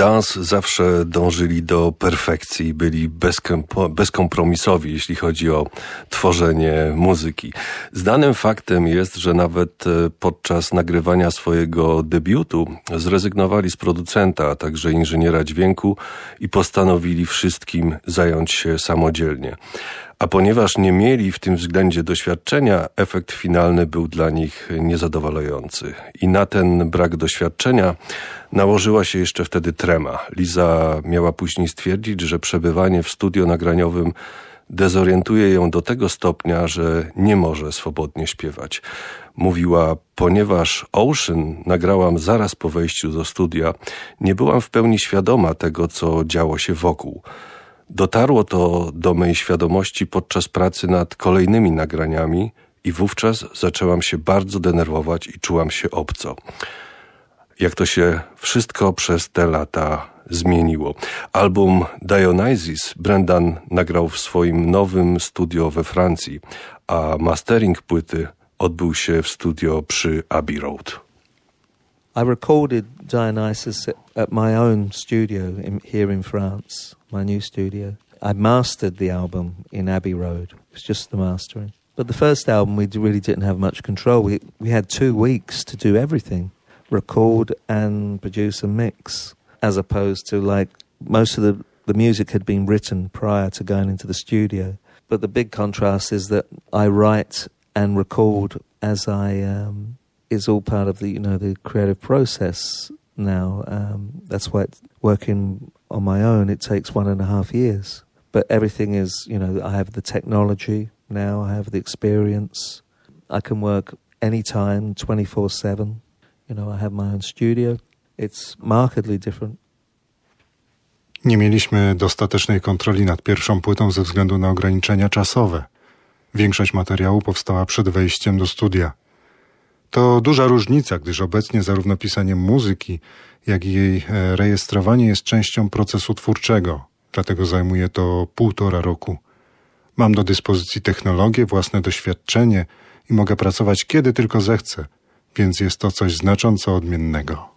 Dance zawsze dążyli do perfekcji, byli bezkompromisowi, jeśli chodzi o tworzenie muzyki. Znanym faktem jest, że nawet e, podczas nagrywania swojego debiutu zrezygnowali z producenta, a także inżyniera dźwięku i postanowili wszystkim zająć się samodzielnie. A ponieważ nie mieli w tym względzie doświadczenia, efekt finalny był dla nich niezadowalający. I na ten brak doświadczenia nałożyła się jeszcze wtedy trema. Liza miała później stwierdzić, że przebywanie w studio nagraniowym dezorientuje ją do tego stopnia, że nie może swobodnie śpiewać. Mówiła, ponieważ Ocean nagrałam zaraz po wejściu do studia, nie byłam w pełni świadoma tego, co działo się wokół. Dotarło to do mej świadomości podczas pracy nad kolejnymi nagraniami i wówczas zaczęłam się bardzo denerwować i czułam się obco. Jak to się wszystko przez te lata zmieniło. Album Dionysus Brendan nagrał w swoim nowym studio we Francji, a mastering płyty odbył się w studio przy Abbey Road. I recorded Dionysus at my own studio in, here in France. my new studio. I mastered the album in Abbey Road. It was just the mastering. But the first album, we really didn't have much control. We, we had two weeks to do everything record and produce a mix, as opposed to like most of the, the music had been written prior to going into the studio. But the big contrast is that I write and record as I um, is all part of the you know the creative process now. Um, that's why working on my own, it takes one and a half years. But everything is, you know, I have the technology now, I have the experience. I can work anytime, 24 7. You know, I have my own studio. Nie mieliśmy dostatecznej kontroli nad pierwszą płytą ze względu na ograniczenia czasowe. Większość materiału powstała przed wejściem do studia. To duża różnica, gdyż obecnie zarówno pisanie muzyki, jak i jej e, rejestrowanie jest częścią procesu twórczego, dlatego zajmuje to półtora roku. Mam do dyspozycji technologię, własne doświadczenie i mogę pracować kiedy tylko zechcę, więc jest to coś znacząco odmiennego.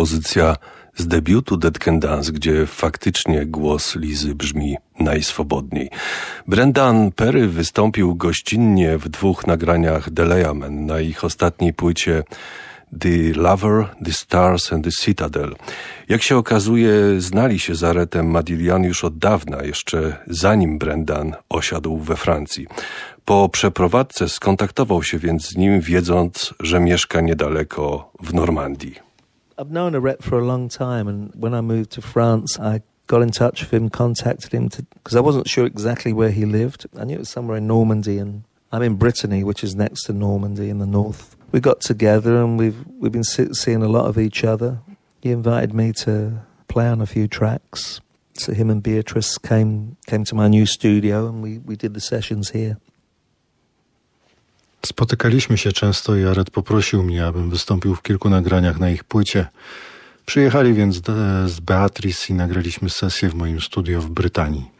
Kompozycja z debiutu Dead Can Dance, gdzie faktycznie głos Lizy brzmi najswobodniej. Brendan Perry wystąpił gościnnie w dwóch nagraniach Deleamen na ich ostatniej płycie The Lover, The Stars and The Citadel. Jak się okazuje, znali się z Aretem Madilian już od dawna, jeszcze zanim Brendan osiadł we Francji. Po przeprowadzce skontaktował się więc z nim, wiedząc, że mieszka niedaleko w Normandii. I've known Aret for a long time and when I moved to France I got in touch with him, contacted him because I wasn't sure exactly where he lived. I knew it was somewhere in Normandy and I'm in Brittany, which is next to Normandy in the north. We got together and we've we've been seeing a lot of each other. He invited me to play on a few tracks. So him and Beatrice came came to my new studio and we, we did the sessions here. Spotykaliśmy się często i Aret poprosił mnie, abym wystąpił w kilku nagraniach na ich płycie. Przyjechali więc z Beatrice i nagraliśmy sesję w moim studio w Brytanii.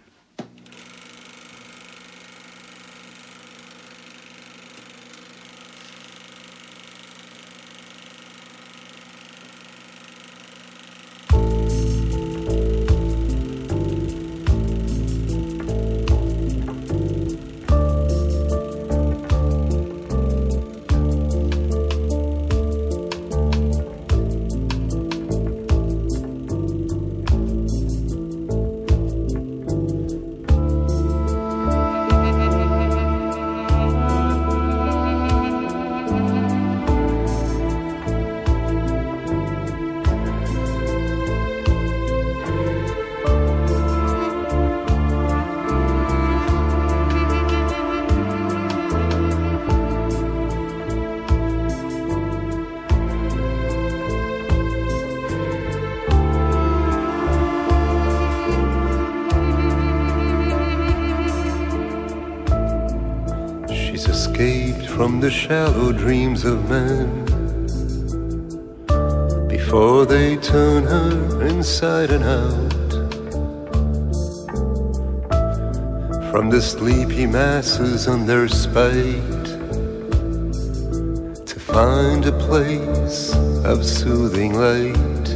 To find a place of soothing light.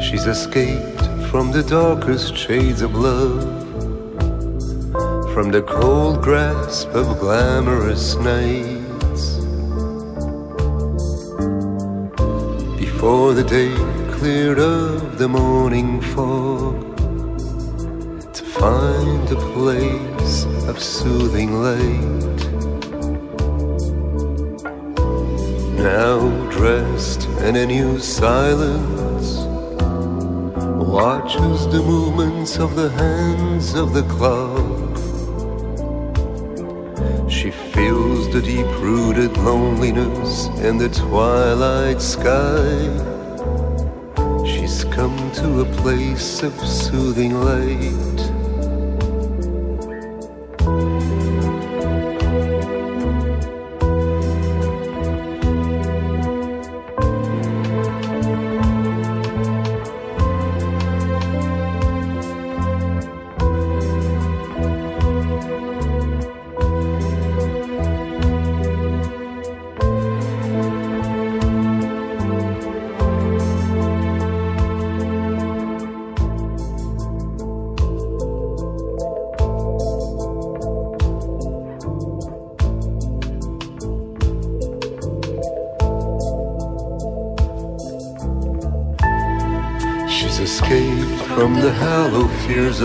She's escaped from the darkest shades of love from the cold grasp of glamorous nights. Before the day cleared of the morning fog, find a place of soothing light. Now dressed in a new silence, watches the movements of the hands of the clock She feels the deep rooted loneliness in the twilight sky. She's come to a place of soothing light.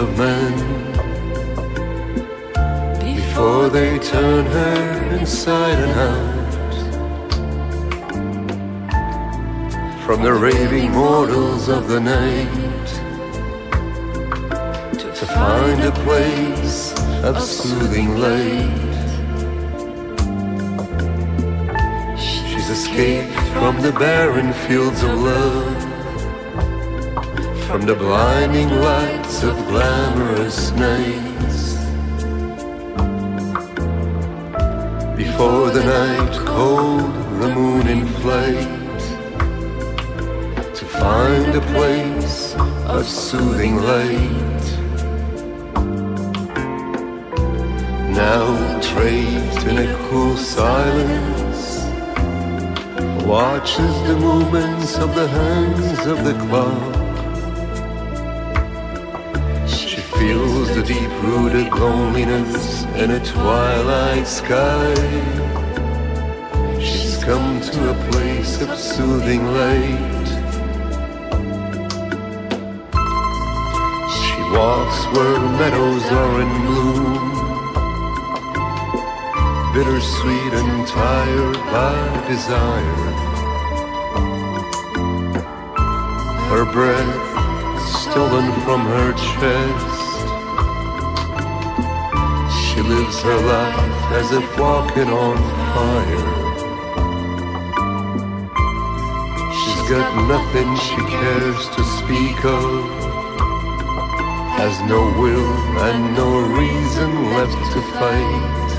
Of men from the blinding lights of glamorous nights. Before the night cold, the moon in flight, to find a place of soothing light. Now draped in a cool silence, watches the movements of the hands of the clock deep-rooted loneliness in a twilight sky. She's come to a place of soothing light. She walks where meadows are in bloom, bittersweet and tired by desire. Her breath stolen from her chest her life as if walking on fire. She's got nothing she cares to speak of, has no will and no reason left to fight.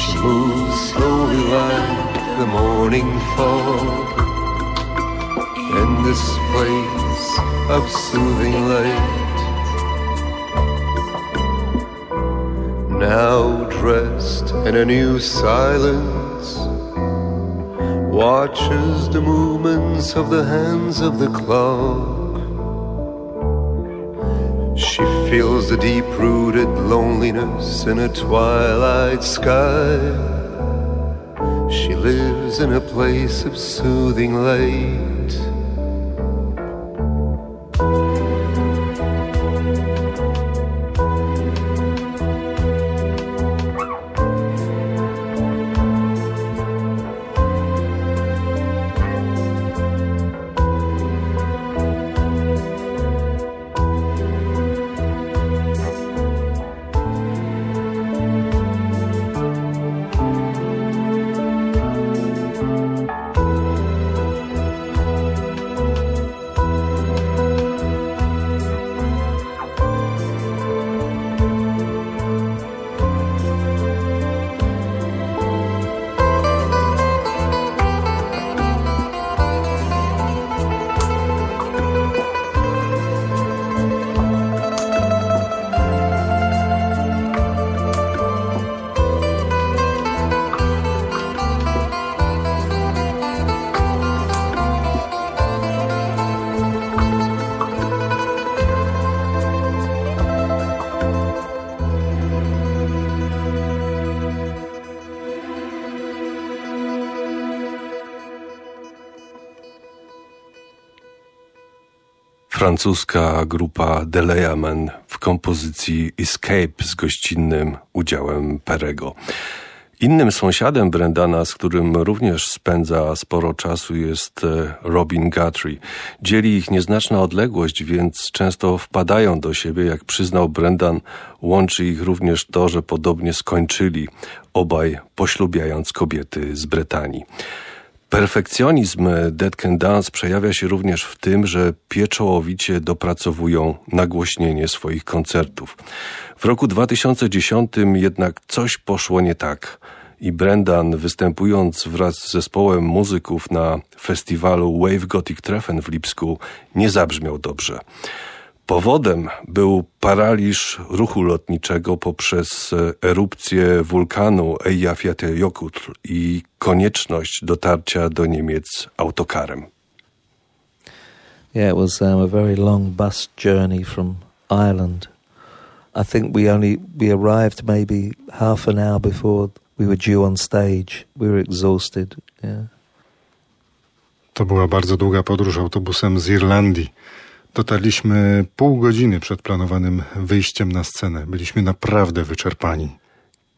She moves slowly like the morning fog in this place of soothing light. Now dressed in a new silence, watches the movements of the hands of the clock. She feels the deep rooted loneliness in a twilight sky. She lives in a place of soothing light. Francuska grupa Deleamen w kompozycji Escape z gościnnym udziałem Perego. Innym sąsiadem Brendana, z którym również spędza sporo czasu, jest e, Robin Guthrie. Dzieli ich nieznaczna odległość, więc często wpadają do siebie. Jak przyznał Brendan, łączy ich również to, że podobnie skończyli, obaj poślubiając kobiety z Brytanii. Perfekcjonizm Dead Can Dance przejawia się również w tym, że pieczołowicie dopracowują nagłośnienie swoich koncertów. W roku 2010 jednak coś poszło nie tak i Brendan występując wraz z zespołem muzyków na festiwalu Wave Gothic Treffen w Lipsku nie zabrzmiał dobrze. Powodem był paraliż ruchu lotniczego poprzez erupcję wulkanu Eyjafjallajökull i konieczność dotarcia do Niemiec autokarem. Yeah, it was um, a very long bus journey from Ireland. I think we only we arrived maybe half an hour before we were due on stage. We were exhausted. Yeah. To była bardzo długa podróż autobusem z Irlandii. Dotarliśmy pół godziny przed planowanym wyjściem na scenę. Byliśmy naprawdę wyczerpani.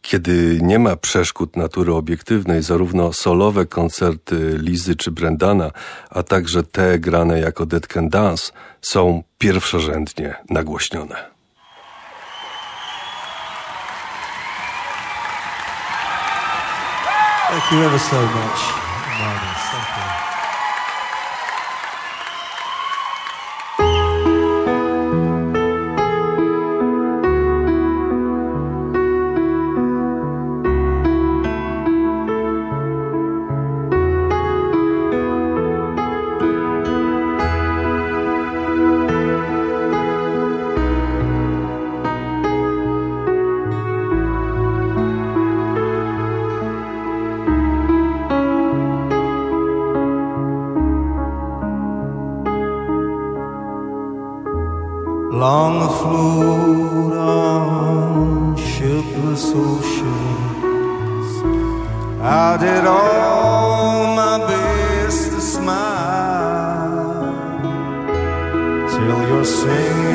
Kiedy nie ma przeszkód natury obiektywnej, zarówno solowe koncerty Lizy czy Brendana, a także te grane jako Dead Can Dance są pierwszorzędnie nagłośnione. Thank you ever so much, Thank I did all my best to smile till your singing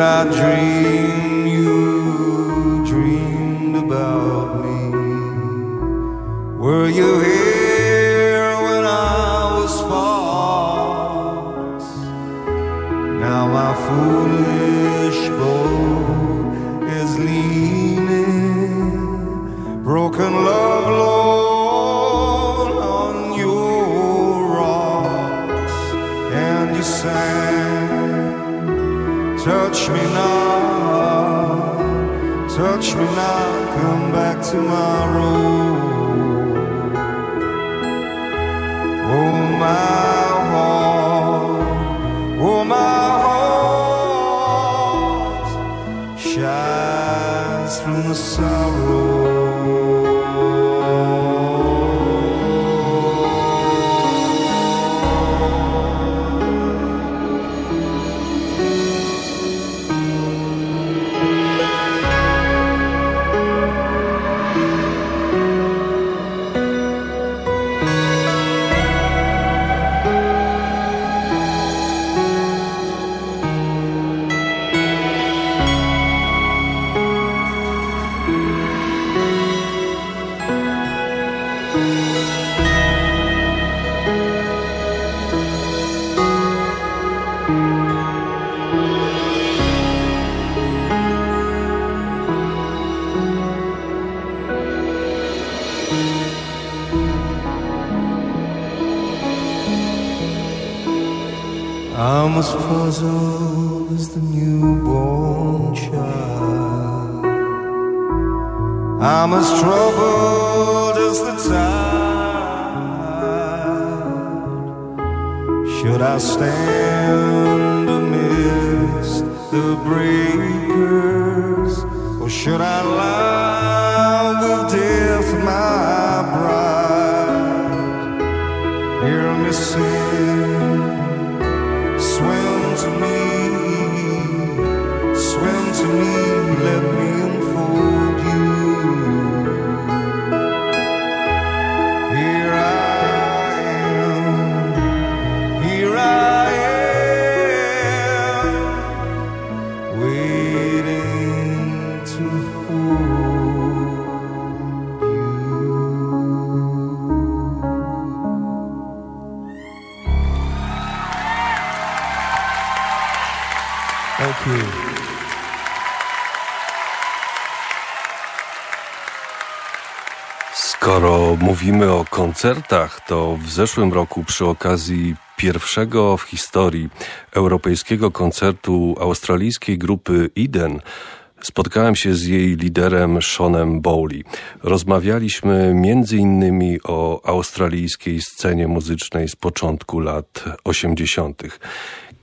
I dream tomorrow. Mówimy o koncertach, to w zeszłym roku przy okazji pierwszego w historii europejskiego koncertu australijskiej grupy Eden spotkałem się z jej liderem Seanem Bowley. Rozmawialiśmy między innymi o australijskiej scenie muzycznej z początku lat 80.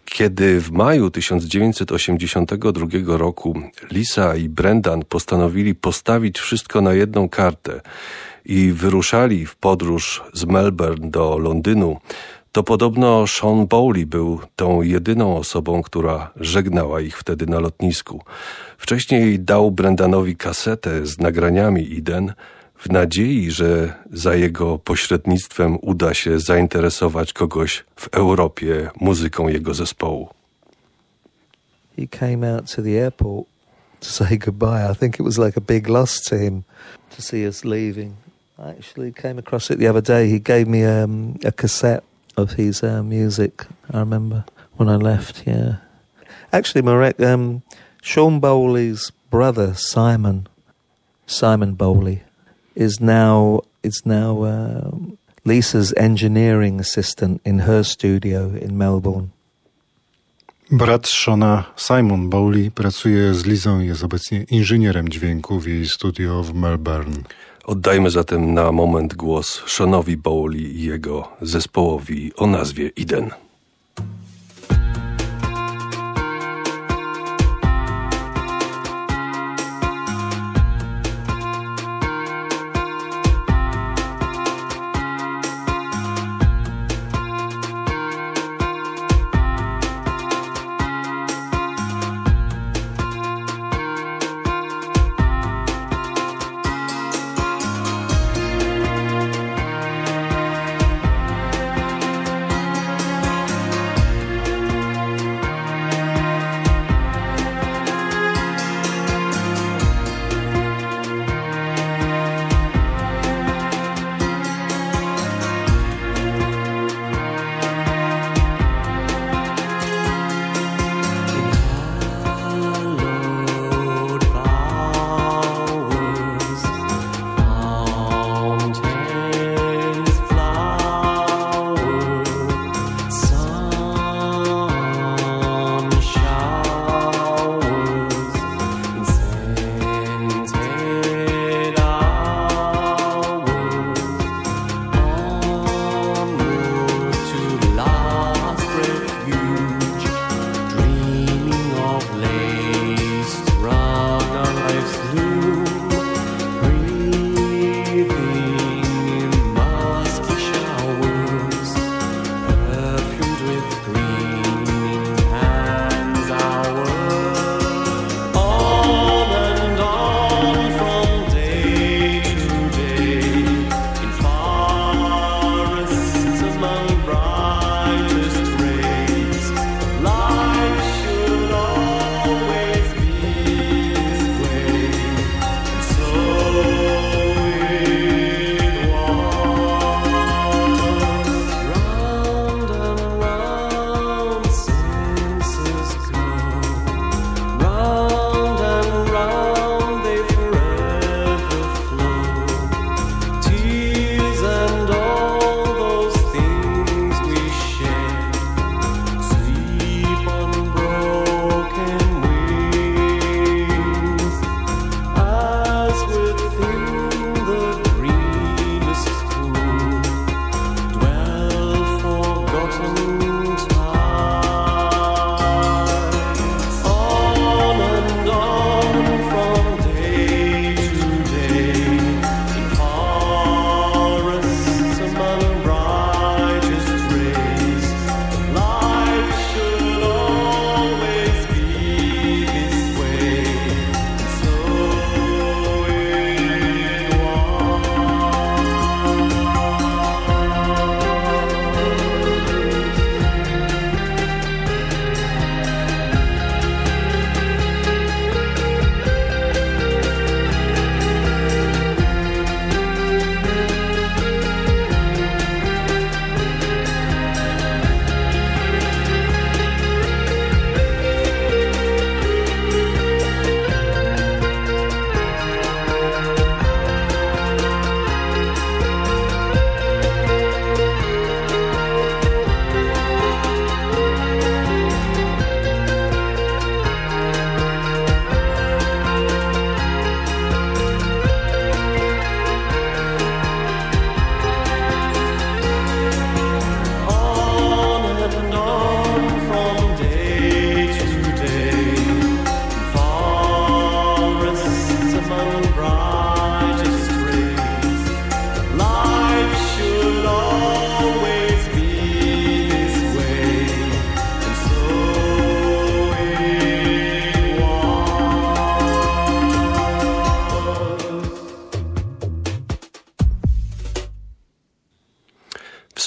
Kiedy w maju 1982 roku Lisa i Brendan postanowili postawić wszystko na jedną kartę i wyruszali w podróż z Melbourne do Londynu, to podobno Sean Bowley był tą jedyną osobą, która żegnała ich wtedy na lotnisku. Wcześniej dał Brendanowi kasetę z nagraniami Eden w nadziei, że za jego pośrednictwem uda się zainteresować kogoś w Europie muzyką jego zespołu. He came out to the airport to say goodbye. I think it was like a big loss to him to see us leaving. I actually came across it the other day. He gave me um, a cassette of his uh, music. I remember when I left. Yeah, actually, Marek, um, Sean Bowley's brother Simon, Simon Bowley, is now is now um, Lisa's engineering assistant in her studio in Melbourne. Brat Shona, Simon Bowley, pracuje z Lizą i jest obecnie inżynierem dźwięku w jej studio w Melbourne. Oddajmy zatem na moment głos Seanowi Bowley i jego zespołowi o nazwie Eden.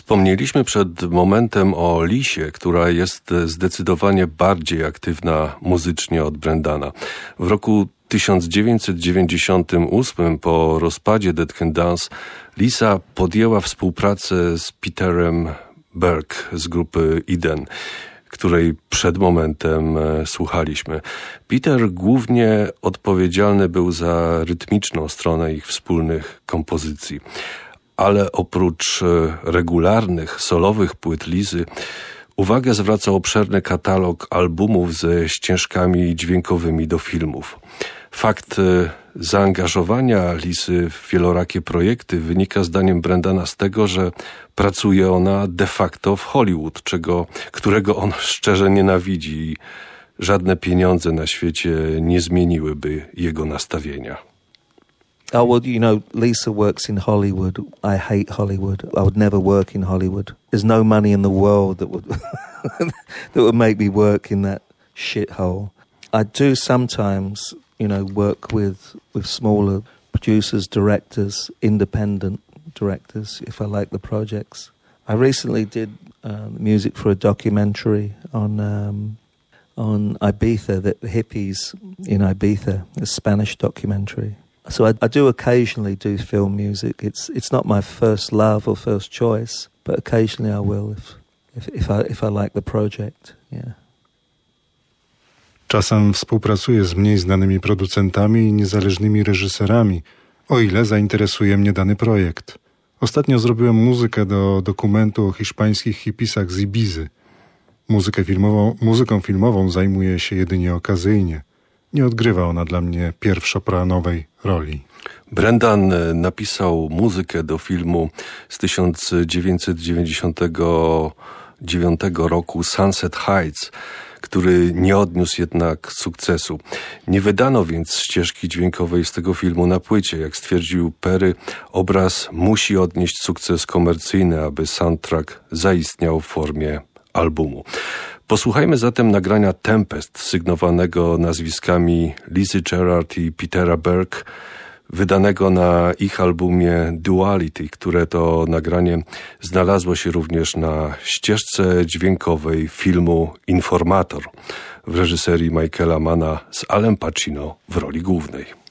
Wspomnieliśmy przed momentem o Lisie, która jest zdecydowanie bardziej aktywna muzycznie od Brendana. W roku 1998 po rozpadzie Dead Can Dance Lisa podjęła współpracę z Peterem Berg z grupy Eden której przed momentem e, słuchaliśmy. Peter głównie odpowiedzialny był za rytmiczną stronę ich wspólnych kompozycji ale oprócz e, regularnych, solowych płyt Lizy, uwagę zwraca obszerny katalog albumów ze ścieżkami dźwiękowymi do filmów. Fakt e, zaangażowania Lisy w wielorakie projekty wynika zdaniem Brendana z tego, że pracuje ona de facto w Hollywood, czego, którego on szczerze nienawidzi i żadne pieniądze na świecie nie zmieniłyby jego nastawienia. Oh well, you know, Lisa works in Hollywood. I hate Hollywood. I would never work in Hollywood. There's no money in the world that would that would make me work in that shithole. I do sometimes, you know, work with with smaller producers, directors, independent directors if I like the projects. I recently did uh, music for a documentary on um, on Ibiza, the hippies in Ibiza, a Spanish documentary so I, I, do occasionally do film music. It's it's not my first love or first choice, but occasionally I will if if, if I if I like the project. Yeah. Czasem współpracuję z mniej znanymi producentami i niezależnymi reżyserami, o ile zainteresuje mnie dany projekt. Ostatnio zrobiłem muzykę do dokumentu o hiszpańskich hipisach z Ibizy. Muzykę filmową, muzyką filmową zajmuję się jedynie okazyjnie nie odgrywa ona dla mnie pierwszoplanowej roli. Brendan e, napisał muzykę do filmu z 1999 roku Sunset Heights, który nie odniósł jednak sukcesu. Nie wydano więc ścieżki dźwiękowej z tego filmu na płycie. Jak stwierdził Perry, obraz musi odnieść sukces komercyjny, aby soundtrack zaistniał w formie albumu. Posłuchajmy zatem nagrania Tempest, sygnowanego nazwiskami Lizy Gerard i Petera Berg, wydanego na ich albumie Duality, które to nagranie znalazło się również na ścieżce dźwiękowej filmu Informator w reżyserii Michaela Mana z Alem Pacino w roli głównej.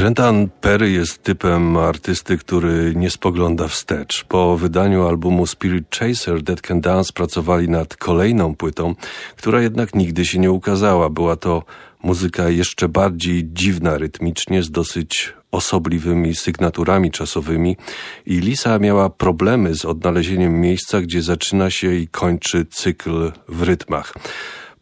Brendan Perry jest typem artysty, który nie spogląda wstecz. Po wydaniu albumu Spirit Chaser Dead Can Dance pracowali nad kolejną płytą, która jednak nigdy się nie ukazała. Była to muzyka jeszcze bardziej dziwna rytmicznie, z dosyć osobliwymi sygnaturami czasowymi i Lisa miała problemy z odnalezieniem miejsca, gdzie zaczyna się i kończy cykl w rytmach.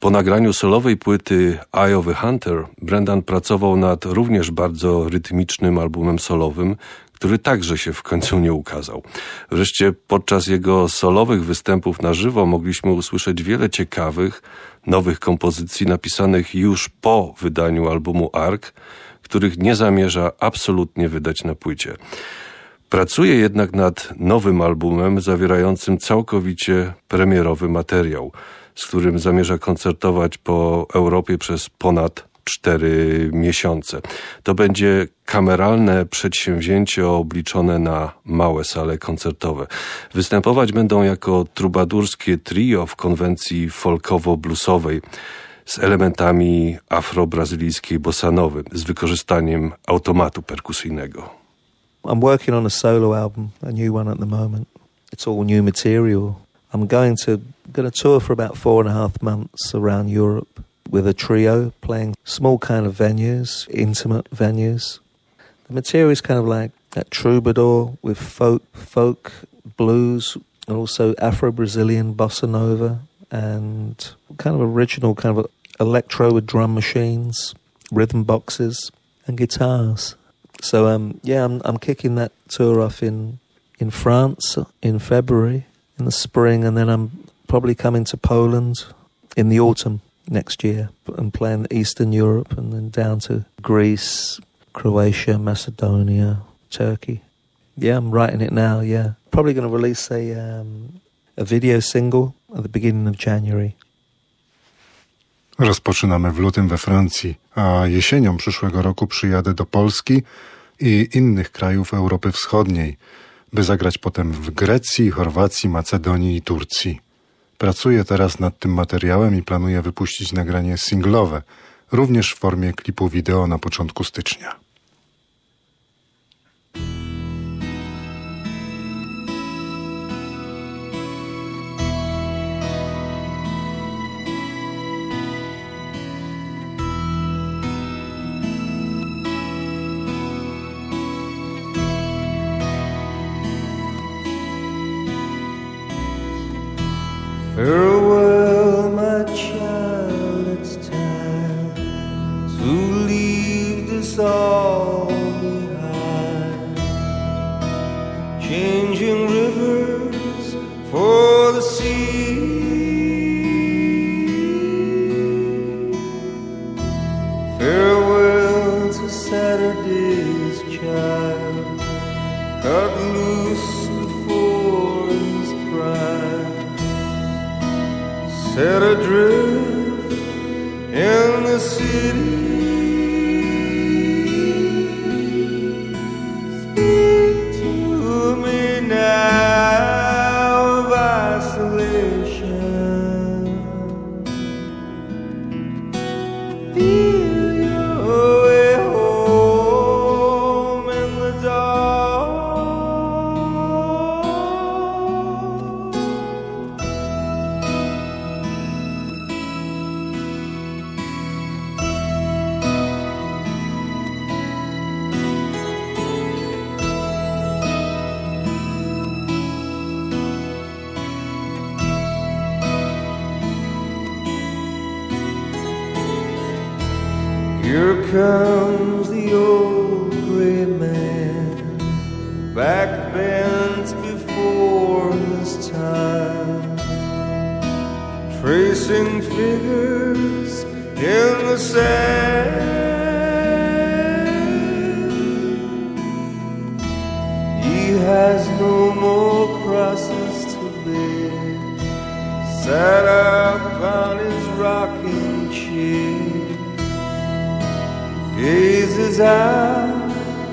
Po nagraniu solowej płyty Eye of a Hunter Brendan pracował nad również bardzo rytmicznym albumem solowym, który także się w końcu nie ukazał. Wreszcie podczas jego solowych występów na żywo mogliśmy usłyszeć wiele ciekawych, nowych kompozycji napisanych już po wydaniu albumu Ark, których nie zamierza absolutnie wydać na płycie. Pracuje jednak nad nowym albumem zawierającym całkowicie premierowy materiał – z którym zamierza koncertować po Europie przez ponad cztery miesiące. To będzie kameralne przedsięwzięcie obliczone na małe sale koncertowe. Występować będą jako trubadurskie trio w konwencji folkowo-bluesowej z elementami afro-brazylijskiej bossanowy, z wykorzystaniem automatu perkusyjnego. I'm working on a solo album, a new one at the moment. It's all new material. I'm going to going to tour for about four and a half months around Europe with a trio playing small kind of venues, intimate venues. The material is kind of like that troubadour with folk, folk blues, and also Afro-Brazilian bossa nova, and kind of original kind of electro with drum machines, rhythm boxes, and guitars. So um, yeah, I'm I'm kicking that tour off in in France in February in the spring, and then I'm probably coming to Poland in the autumn next year and playing Eastern Europe and then down to Greece, Croatia, Macedonia, Turkey. Yeah, I'm writing it now. Yeah, probably going to release a um, a video single at the beginning of January. Rozpoczynamy w lutym we Francji, a jesienią przyszłego roku przyjadę do Polski i innych krajów Europy Wschodniej by zagrać potem w Grecji, Chorwacji, Macedonii i Turcji. Pracuję teraz nad tym materiałem i planuję wypuścić nagranie singlowe, również w formie klipu wideo na początku stycznia. Farewell,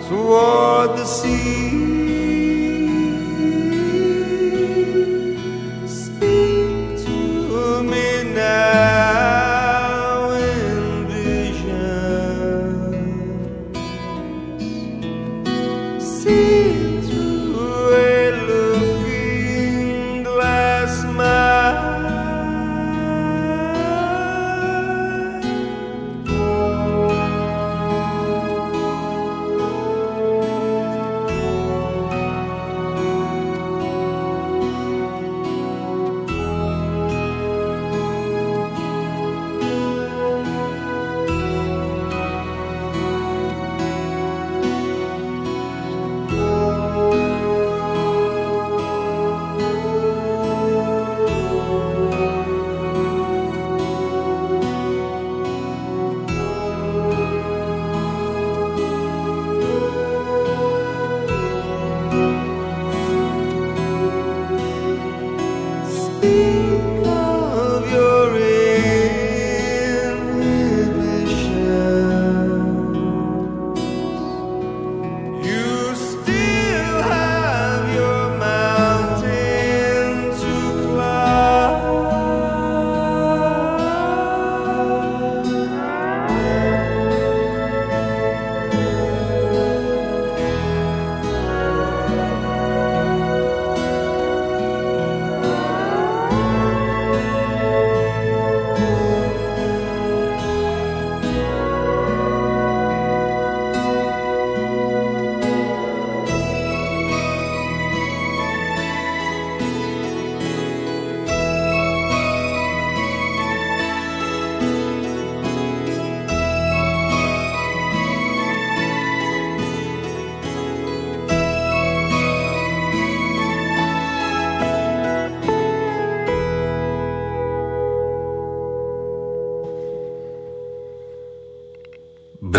toward the sea.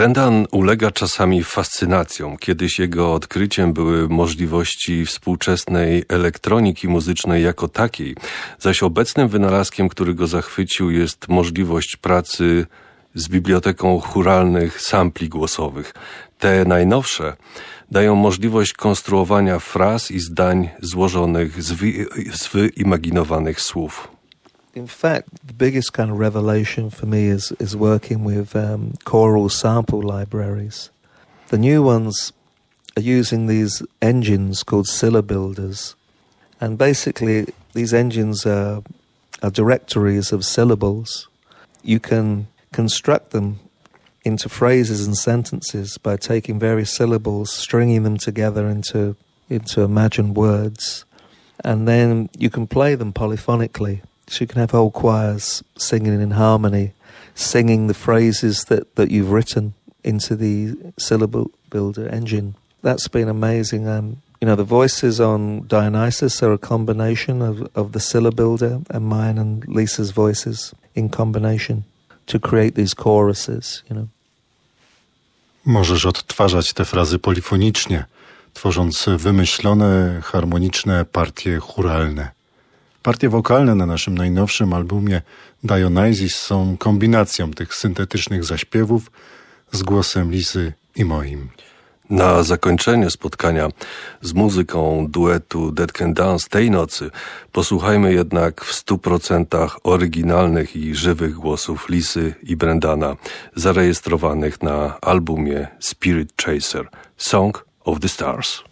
Brendan ulega czasami fascynacjom. Kiedyś jego odkryciem były możliwości współczesnej elektroniki muzycznej jako takiej, zaś obecnym wynalazkiem, który go zachwycił jest możliwość pracy z biblioteką churalnych sampli głosowych. Te najnowsze dają możliwość konstruowania fraz i zdań złożonych z, wy, z wyimaginowanych słów. In fact, the biggest kind of revelation for me is, is working with um, choral sample libraries. The new ones are using these engines called syllabuilders. And basically, these engines are, are directories of syllables. You can construct them into phrases and sentences by taking various syllables, stringing them together into into imagined words, and then you can play them polyphonically. So you can have whole choirs singing in harmony, singing the phrases that, that you've written into the syllable builder engine. That's been amazing. Um, you know, the voices on Dionysus are a combination of, of the syllabuilder and mine and Lisa's voices in combination to create these choruses, you know. Możesz odtwarzać te frazy polifonicznie, tworząc wymyślone, harmoniczne partie churalne. Partie wokalne na naszym najnowszym albumie Dionysus są kombinacją tych syntetycznych zaśpiewów z głosem Lisy i moim. Na zakończenie spotkania z muzyką duetu Dead Can Dance tej nocy posłuchajmy jednak w stu procentach oryginalnych i żywych głosów Lisy i Brendana zarejestrowanych na albumie Spirit Chaser Song of the Stars.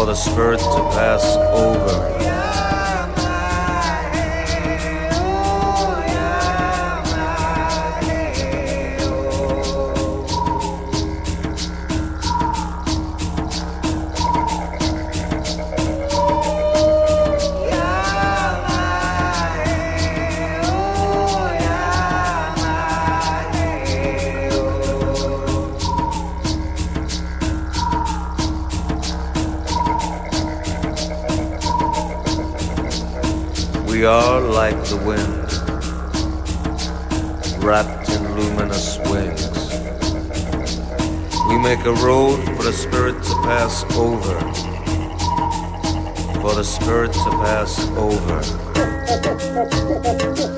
For the spirit to pass over. Make a road for the spirit to pass over, for the spirit to pass over.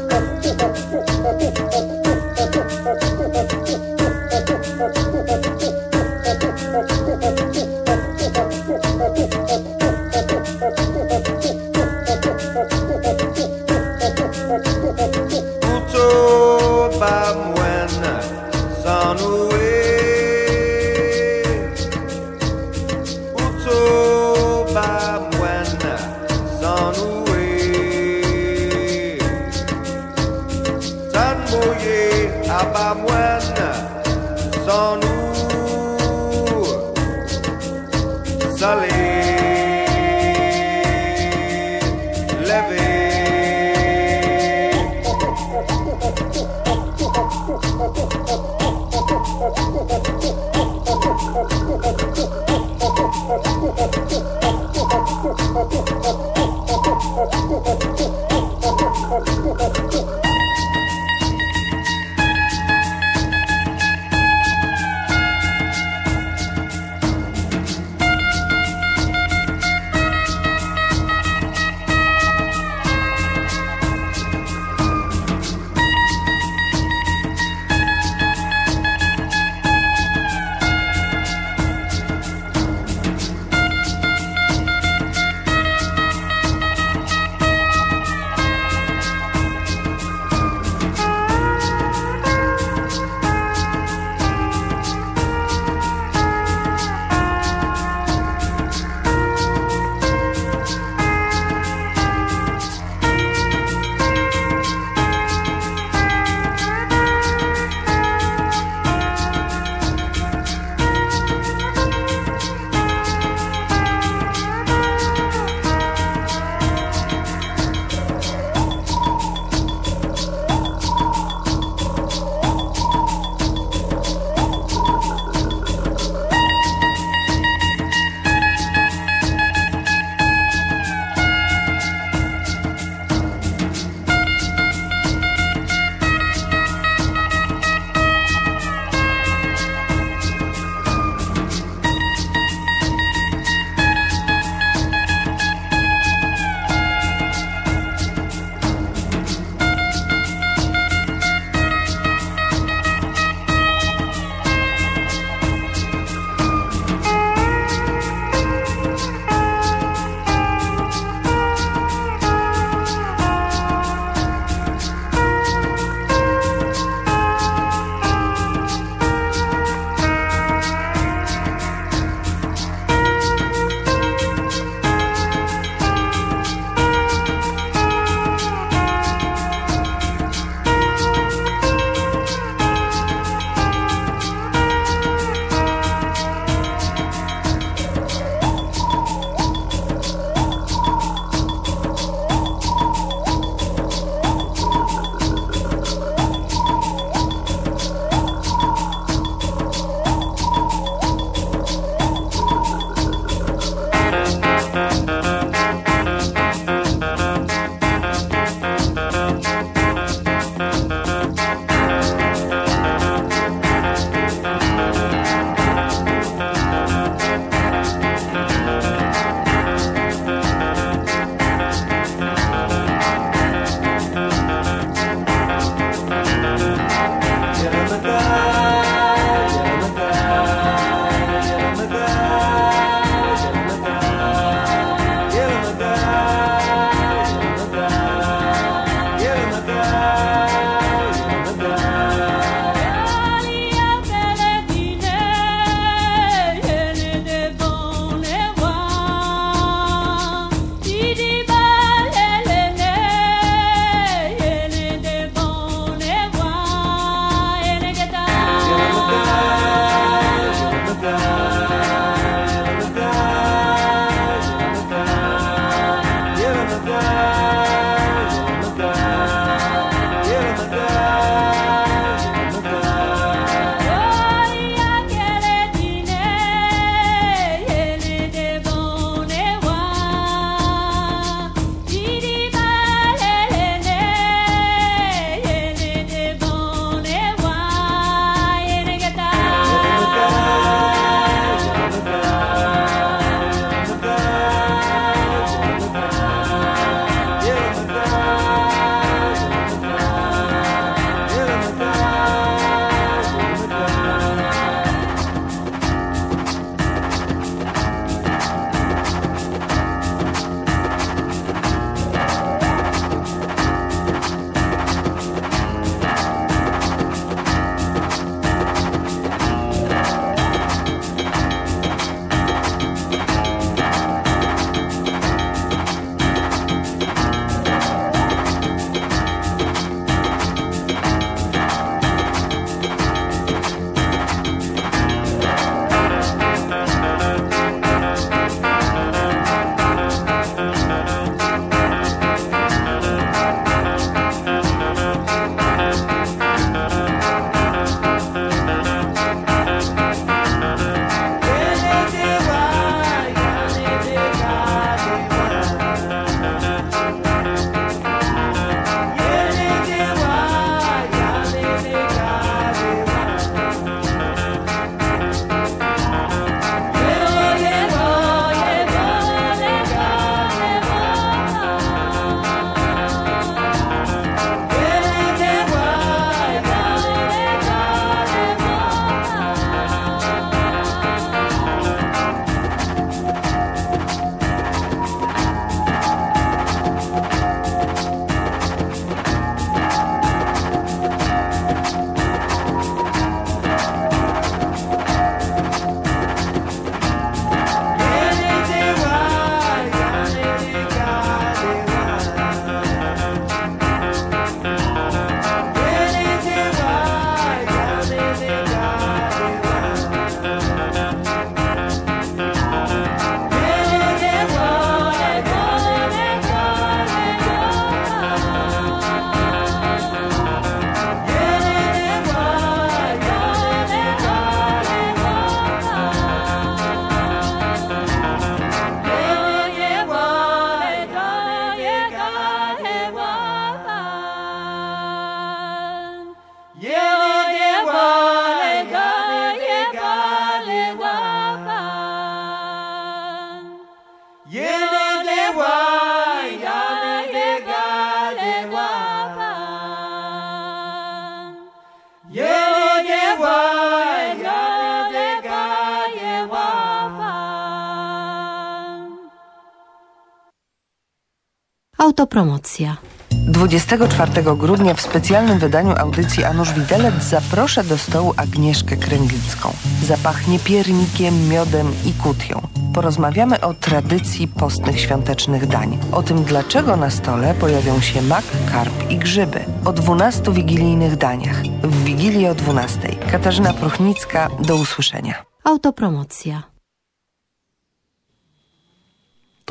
Autopromocja. 24 grudnia w specjalnym wydaniu audycji Anusz Widelec zaproszę do stołu Agnieszkę Kręglicką. Zapachnie piernikiem, miodem i kutią. Porozmawiamy o tradycji postnych świątecznych dań. O tym, dlaczego na stole pojawią się mak, karp i grzyby. O 12 wigilijnych daniach. W Wigilię o 12. Katarzyna Pruchnicka, do usłyszenia. Autopromocja.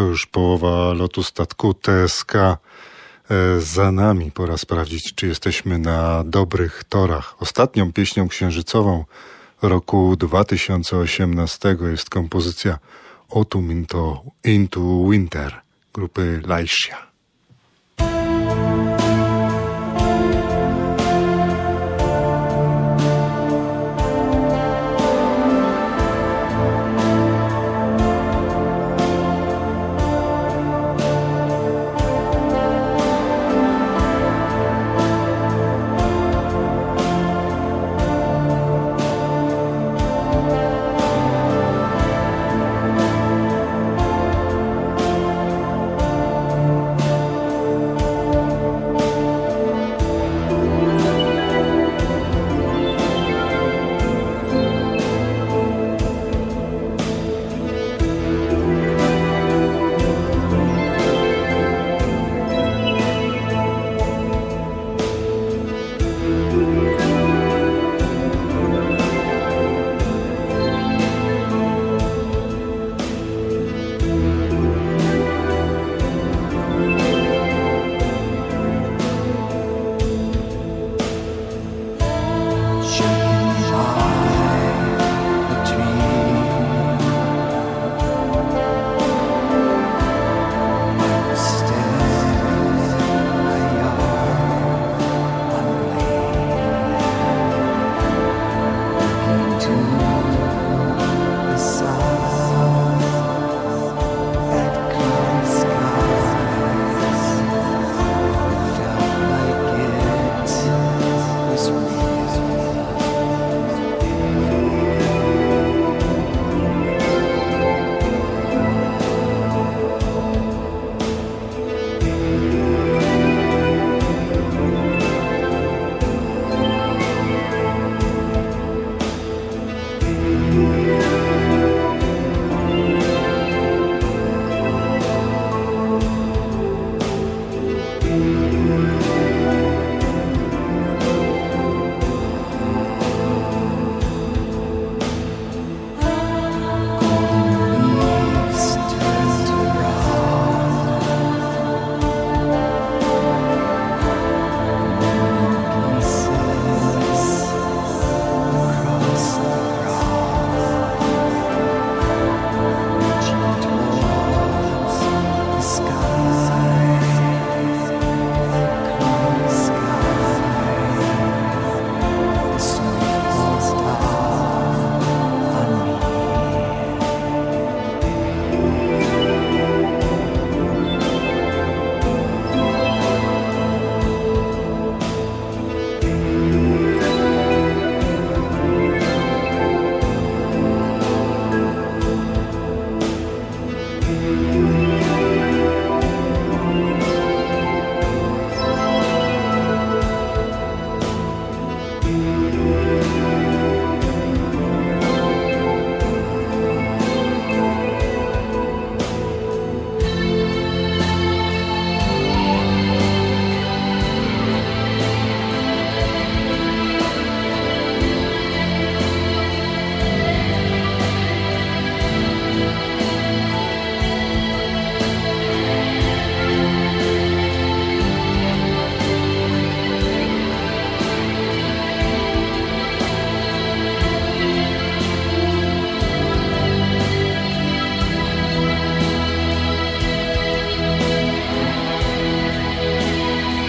To już połowa lotu statku TSK e, za nami. Pora sprawdzić, czy jesteśmy na dobrych torach. Ostatnią pieśnią księżycową roku 2018 jest kompozycja Autumn into, into Winter grupy Laisia.